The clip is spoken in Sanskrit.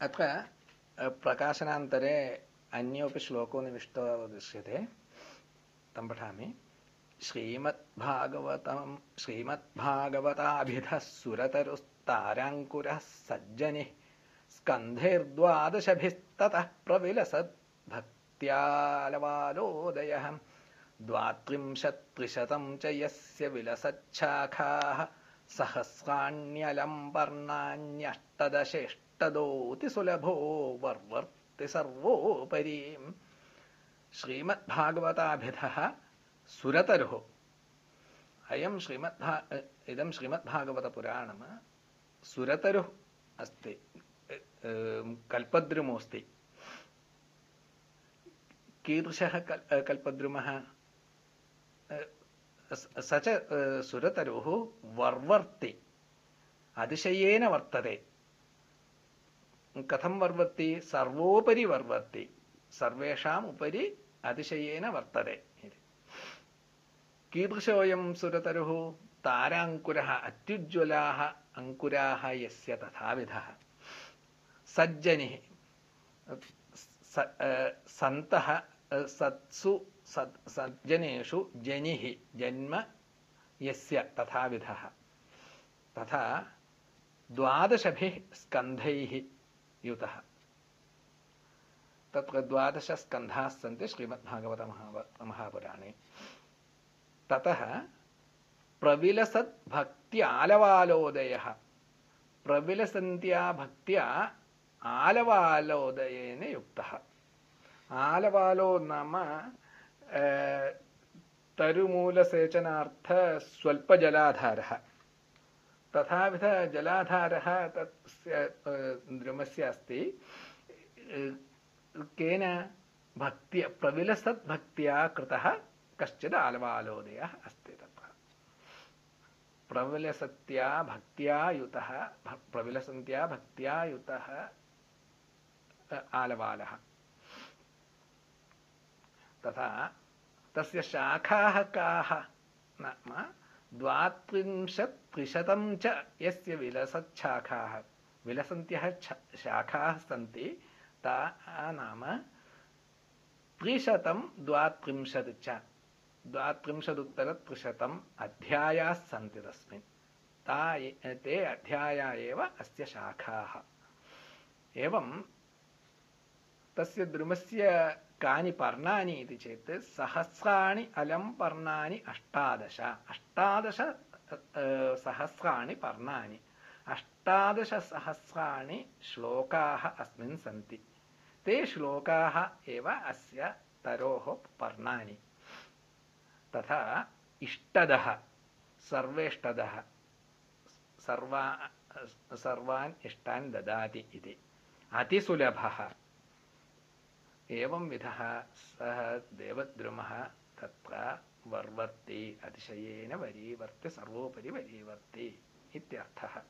अत्र प्रकाशनान्तरे अन्योपि श्लोको निविष्टो दृश्यते। तं पठामि। श्रीमद्भागवतं श्रीमद्भागवताभिधः सुरतरुस्ताराङ्कुरः सज्जनिः स्कन्धैर्द्वादशभिस्ततः प्रविलसद्भक्त्यालवालोदयः। द्वात्रिंशत्त्रिशतं च यस्य विलसच्छाखाः सहस्राण्यलं पर्णान्यष्टदशेष्टदोऽतिसुलभो वर्वर्ति सर्वोपरि श्रीमद्भागवताभिधः सुरतरुः अयं श्रीमद्भा इदं श्रीमद्भागवतपुराणं सुरतरुः अस्ति कल्पद्रुमोऽस्ति कीदृशः कल्पद्रुमः स च सुरतरुः वर्वर्ति अतिशयेन वर्तते कथं वर्वर्ति सर्वोपरि वर्वर्ति सर्वेषाम् उपरि अतिशयेन वर्तते इति। कीदृशोऽयं सुरतरुः? ताराङ्कुरः अत्युज्ज्वलाः, अङ्कुराः यस्य तथाविधः। सज्जनिः सन्तः सत्सु सज्जनेषु जनिः, जन्म यस्य तथाविधः। तथा द्वादशभिः स्कन्धैः युतः। तत्र द्वादशस्कन्धाः सन्ति श्रीमद्भागवतमहापुराणे। ततः प्रविलसद्भक्त्यालवालोदयः प्रविलसन्त्या भक्त्या आलवालोदयेन युक्तः। आलवालो नाम तरुमूलसेचनार्थ स्वल्पजलाधारः। तथाविध जलाधारः तस्य द्रुमस्य अस्ति। केन भक्त्या प्रविलसद्भक्त्या कृतः कश्चित् आलवालोदयः अस्ति तत्र। प्रविलसत्या भक्त्या युतः प्रविलसन्त्या भक्त्या युतः आलवालः। तथा तस्य शाखाः काः? नाम द्वात्रिंशत्त्रिशतं च यस्य विलसच्छाखाः। विलसन्त्यः शाखाः सन्ति। ता नाम त्रिशतं द्वात्रिंशत् च। द्वात्रिंशदुत्तरत्रिशतम् अध्यायाः सन्ति तस्मिन्। ता ते अध्याया एव अस्य शाखाः। एवं तस्य द्रुमस्य कानि पर्णानि इति चेत् सहस्राणि अलं पर्णानि अष्टादश. अष्टादश सहस्राणि पर्णानि. अष्टादशसहस्राणि श्लोकाः अस्मिन् सन्ति. ते श्लोकाः एव अस्य तरोः पर्णानि. तथा इष्टदः सर्वेष्टदः सर्वा सर्वान् इष्टान् ददाति इति. अतिसुलभः एवं विधः सः देवद्रुमः तत्र वर्वर्ति अतिशयेन वरीवर्ति सर्वोपरि वरीवर्ति इत्यर्थः